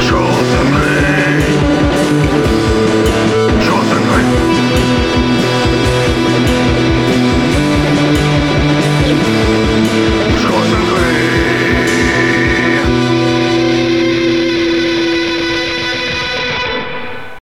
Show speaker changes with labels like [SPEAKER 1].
[SPEAKER 1] Show them